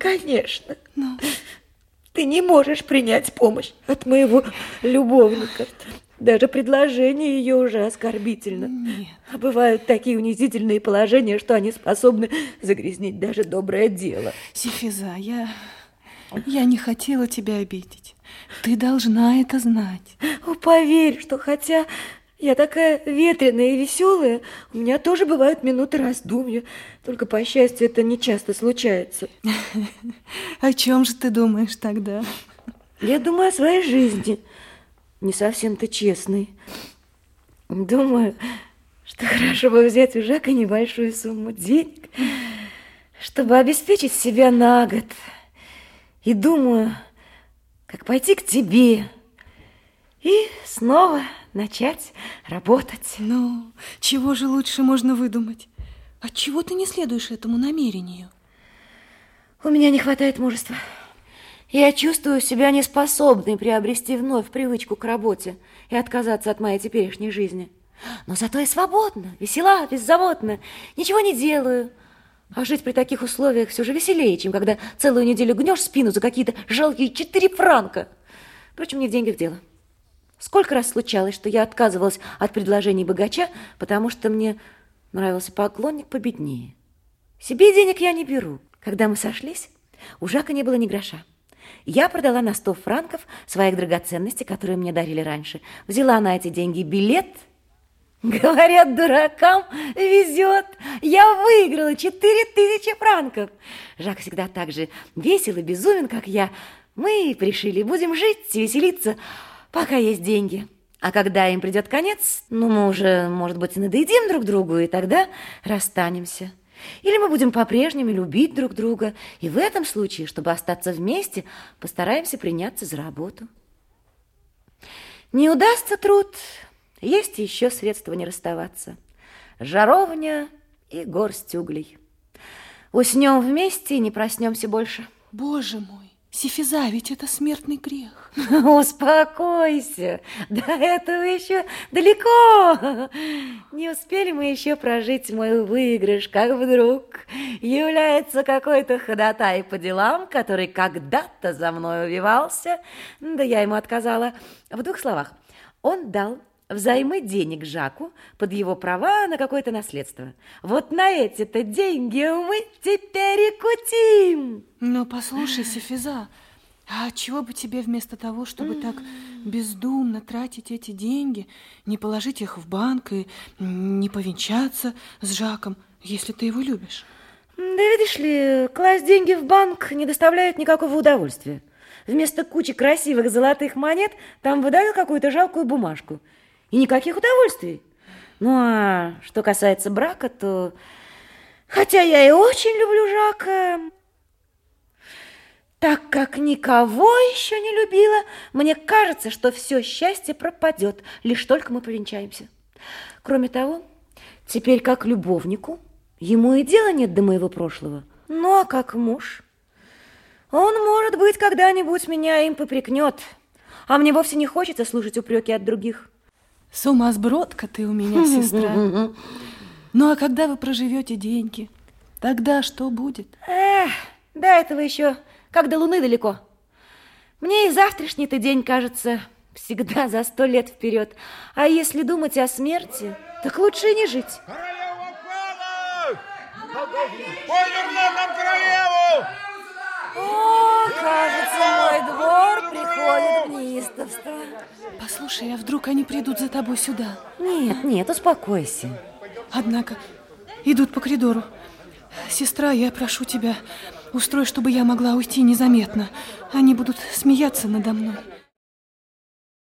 Конечно. Ну? Ты не можешь принять помощь от моего любовника. Даже предложение ее уже оскорбительно. Нет. А бывают такие унизительные положения, что они способны загрязнить даже доброе дело. Сифиза, я... Я не хотела тебя обидеть. Ты должна это знать. О, поверь, что хотя я такая ветреная и веселая, у меня тоже бывают минуты раздумья. Только, по счастью, это не часто случается. О чем же ты думаешь тогда? Я думаю о своей жизни. Не совсем-то честной. Думаю, что хорошо бы взять у Жака небольшую сумму денег, чтобы обеспечить себя на год. И думаю, как пойти к тебе и снова начать работать. Ну, чего же лучше можно выдумать? Отчего ты не следуешь этому намерению? У меня не хватает мужества. Я чувствую себя неспособной приобрести вновь привычку к работе и отказаться от моей теперешней жизни. Но зато я свободна, весела, беззаботна, ничего не делаю. А жить при таких условиях все же веселее, чем когда целую неделю гнешь спину за какие-то жалкие четыре франка. Впрочем, не в деньгах дело. Сколько раз случалось, что я отказывалась от предложений богача, потому что мне нравился поклонник победнее. Себе денег я не беру. Когда мы сошлись, у Жака не было ни гроша. Я продала на сто франков своих драгоценностей, которые мне дарили раньше. Взяла на эти деньги билет. Говорят, дуракам везет. Я выиграла четыре тысячи франков. Жак всегда так же весел и безумен, как я. Мы пришли, будем жить и веселиться, пока есть деньги. А когда им придет конец, ну, мы уже, может быть, надоедим друг другу, и тогда расстанемся. Или мы будем по-прежнему любить друг друга, и в этом случае, чтобы остаться вместе, постараемся приняться за работу. Не удастся труд, есть еще средства не расставаться. Жаровня и горсть углей. Уснем вместе и не проснемся больше. Боже мой, Сифиза, ведь это смертный грех. Успокойся, до этого еще далеко. Не успели мы еще прожить мой выигрыш, как вдруг является какой-то ходатай по делам, который когда-то за мной увивался, да я ему отказала. В двух словах, он дал взаймы денег Жаку под его права на какое-то наследство. Вот на эти-то деньги мы теперь и кутим. Но послушай, Софиза, а чего бы тебе вместо того, чтобы так бездумно тратить эти деньги, не положить их в банк и не повенчаться с Жаком, если ты его любишь? Да видишь ли, класть деньги в банк не доставляет никакого удовольствия. Вместо кучи красивых золотых монет там выдавил какую-то жалкую бумажку – и никаких удовольствий. Ну, а что касается брака, то... Хотя я и очень люблю Жака, так как никого еще не любила, мне кажется, что все счастье пропадет, лишь только мы повенчаемся. Кроме того, теперь как любовнику, ему и дела нет до моего прошлого. Ну, а как муж, он, может быть, когда-нибудь меня им попрекнет, а мне вовсе не хочется слушать упреки от других. Сумасбродка ты у меня, сестра. Ну, а когда вы проживете деньги, тогда что будет? Эх, до этого еще, как до луны далеко. Мне и завтрашний-то день кажется всегда за сто лет вперед. А если думать о смерти, так лучше и не жить. Королева пала! Ой, нам королеву! О, кажется, мой двор приходит в неистовство. Послушай, а вдруг они придут за тобой сюда? Нет, нет, успокойся. Однако идут по коридору. Сестра, я прошу тебя, устрой, чтобы я могла уйти незаметно. Они будут смеяться надо мной.